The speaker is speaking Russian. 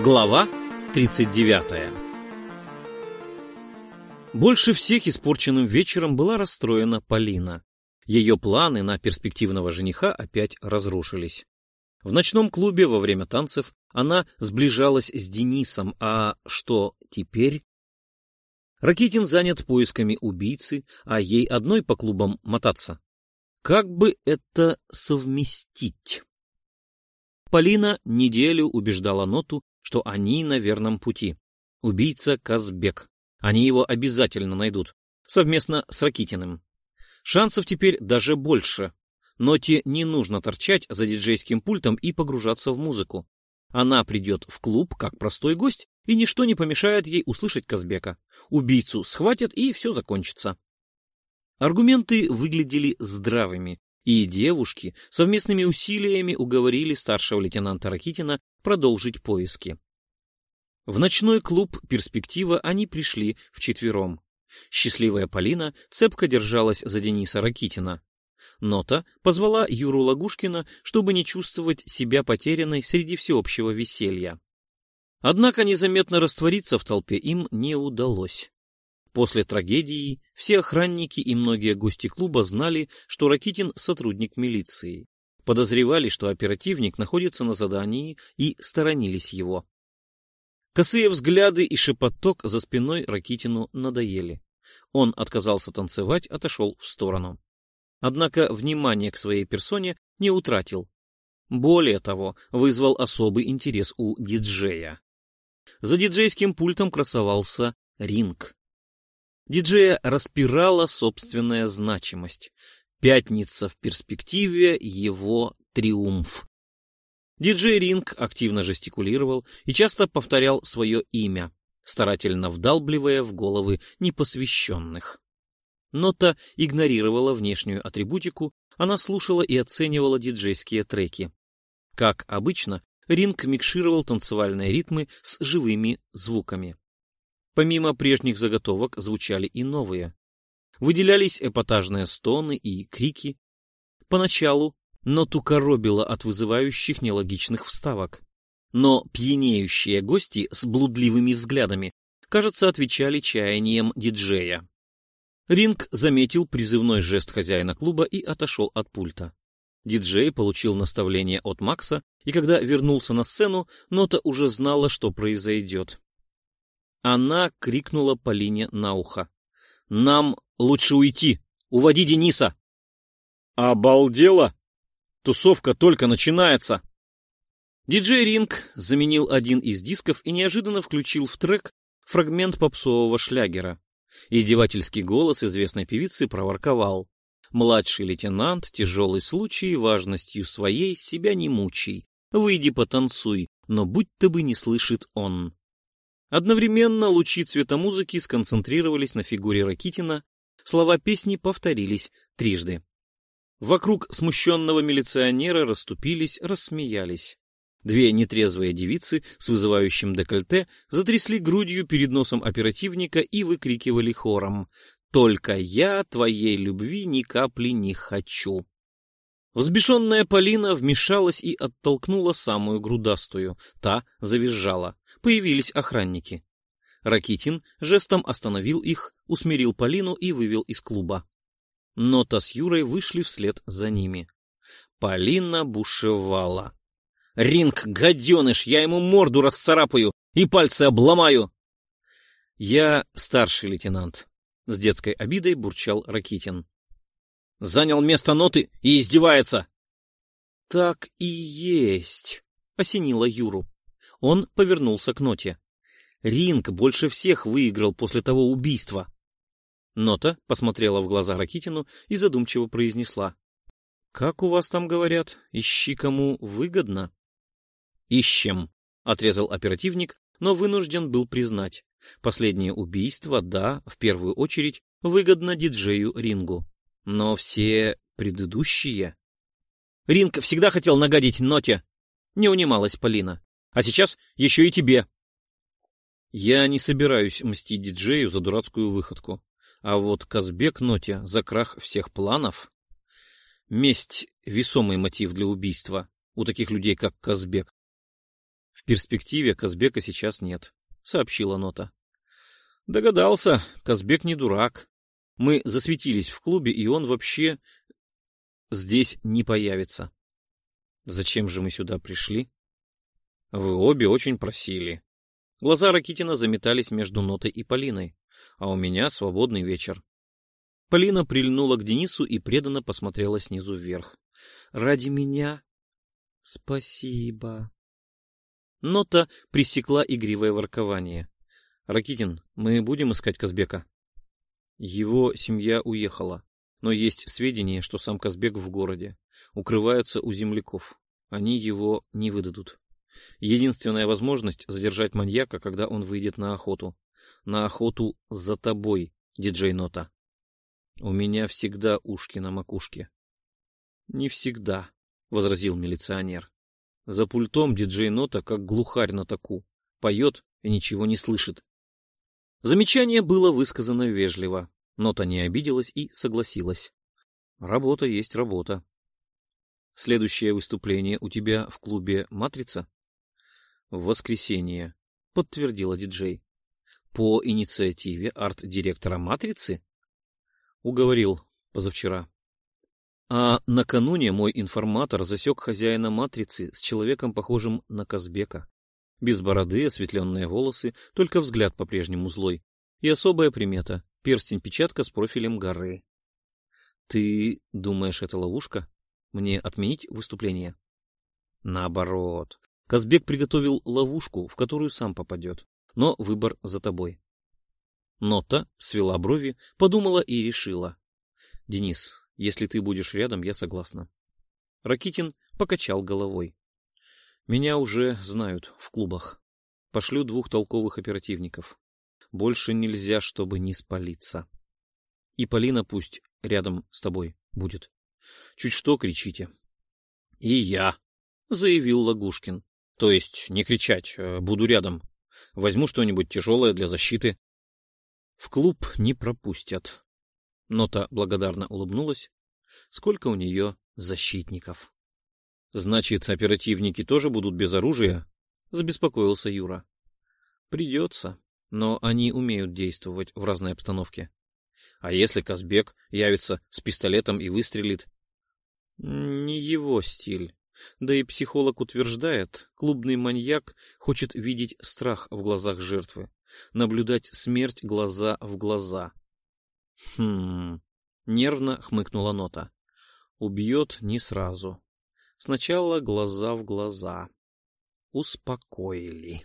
Глава 39 Больше всех испорченным вечером была расстроена Полина. Ее планы на перспективного жениха опять разрушились. В ночном клубе во время танцев она сближалась с Денисом, а что теперь? Ракитин занят поисками убийцы, а ей одной по клубам мотаться. Как бы это совместить? Полина неделю убеждала Ноту, что они на верном пути. Убийца Казбек. Они его обязательно найдут. Совместно с Ракитиным. Шансов теперь даже больше. Ноте не нужно торчать за диджейским пультом и погружаться в музыку. Она придет в клуб как простой гость, и ничто не помешает ей услышать Казбека. Убийцу схватят, и все закончится. Аргументы выглядели здравыми, и девушки совместными усилиями уговорили старшего лейтенанта Ракитина продолжить поиски. В ночной клуб «Перспектива» они пришли вчетвером. Счастливая Полина цепко держалась за Дениса Ракитина. Нота позвала Юру Лагушкина, чтобы не чувствовать себя потерянной среди всеобщего веселья. Однако незаметно раствориться в толпе им не удалось. После трагедии все охранники и многие гости клуба знали, что Ракитин — сотрудник милиции. Подозревали, что оперативник находится на задании и сторонились его. Косые взгляды и шепоток за спиной Ракитину надоели. Он отказался танцевать, отошел в сторону. Однако внимание к своей персоне не утратил. Более того, вызвал особый интерес у диджея. За диджейским пультом красовался ринг. Диджея распирала собственная значимость. Пятница в перспективе — его триумф. Диджей Ринг активно жестикулировал и часто повторял свое имя, старательно вдалбливая в головы непосвященных. Нота игнорировала внешнюю атрибутику, она слушала и оценивала диджейские треки. Как обычно, Ринг микшировал танцевальные ритмы с живыми звуками. Помимо прежних заготовок звучали и новые. Выделялись эпатажные стоны и крики. Поначалу ноту коробило от вызывающих нелогичных вставок. Но пьянеющие гости с блудливыми взглядами, кажется, отвечали чаяниям диджея. Ринг заметил призывной жест хозяина клуба и отошел от пульта. Диджей получил наставление от Макса, и когда вернулся на сцену, Нота уже знала, что произойдет. Она крикнула Полине на ухо. «Нам лучше уйти! Уводи Дениса!» «Обалдела! Тусовка только начинается!» Диджей Ринг заменил один из дисков и неожиданно включил в трек фрагмент попсового шлягера. Издевательский голос известной певицы проворковал. «Младший лейтенант, тяжелый случай, важностью своей себя не мучай. Выйди потанцуй, но будь-то бы не слышит он». Одновременно лучи цвета музыки сконцентрировались на фигуре Ракитина, слова песни повторились трижды. Вокруг смущенного милиционера расступились, рассмеялись. Две нетрезвые девицы с вызывающим декольте затрясли грудью перед носом оперативника и выкрикивали хором «Только я твоей любви ни капли не хочу». Взбешенная Полина вмешалась и оттолкнула самую грудастую. Та завизжала появились охранники. Ракитин жестом остановил их, усмирил Полину и вывел из клуба. Нота с Юрой вышли вслед за ними. Полина бушевала. «Ринг, гаденыш, я ему морду расцарапаю и пальцы обломаю!» «Я старший лейтенант», — с детской обидой бурчал Ракитин. «Занял место ноты и издевается!» «Так и есть», — осенила Юру. Он повернулся к Ноте. Ринг больше всех выиграл после того убийства. Нота посмотрела в глаза Ракитину и задумчиво произнесла. — Как у вас там говорят, ищи кому выгодно? — Ищем, — отрезал оперативник, но вынужден был признать. Последнее убийство, да, в первую очередь, выгодно диджею Рингу. Но все предыдущие... Ринг всегда хотел нагадить Ноте. Не унималась Полина. А сейчас еще и тебе. Я не собираюсь мстить диджею за дурацкую выходку. А вот Казбек Ноте за крах всех планов... Месть — весомый мотив для убийства у таких людей, как Казбек. В перспективе Казбека сейчас нет, сообщила нота. Догадался, Казбек не дурак. Мы засветились в клубе, и он вообще здесь не появится. Зачем же мы сюда пришли? Вы обе очень просили. Глаза Ракитина заметались между Нотой и Полиной, а у меня свободный вечер. Полина прильнула к Денису и преданно посмотрела снизу вверх. «Ради меня?» «Спасибо». Нота пресекла игривое воркование. «Ракитин, мы будем искать Казбека?» Его семья уехала, но есть сведения, что сам Казбек в городе. Укрывается у земляков. Они его не выдадут. Единственная возможность задержать маньяка, когда он выйдет на охоту. На охоту за тобой, диджей Нота. У меня всегда ушки на макушке. Не всегда, возразил милиционер. За пультом диджей Нота как глухарь на таку. Поет и ничего не слышит. Замечание было высказано вежливо. Нота не обиделась и согласилась. Работа есть работа. Следующее выступление у тебя в клубе «Матрица»? В воскресенье, подтвердила диджей. По инициативе арт-директора «Матрицы»? Уговорил позавчера. А накануне мой информатор засек хозяина матрицы с человеком, похожим на Казбека. Без бороды, осветленные волосы, только взгляд по-прежнему злой. И особая примета — перстень-печатка с профилем горы. Ты думаешь, это ловушка? Мне отменить выступление? Наоборот. Казбек приготовил ловушку, в которую сам попадет. Но выбор за тобой. Нота свела брови, подумала и решила. — Денис, если ты будешь рядом, я согласна. Ракитин покачал головой. — Меня уже знают в клубах. Пошлю двух толковых оперативников. Больше нельзя, чтобы не спалиться. И Полина пусть рядом с тобой будет. Чуть что кричите. — И я, — заявил Лагушкин. — То есть не кричать, э, буду рядом. Возьму что-нибудь тяжелое для защиты. В клуб не пропустят. Нота благодарно улыбнулась. Сколько у нее защитников? Значит, оперативники тоже будут без оружия? Забеспокоился Юра. Придется, но они умеют действовать в разной обстановке. А если Казбек явится с пистолетом и выстрелит? Не его стиль. Да и психолог утверждает, клубный маньяк хочет видеть страх в глазах жертвы наблюдать смерть глаза в глаза. Хм, нервно хмыкнула нота. Убьет не сразу. Сначала глаза в глаза. Успокоили.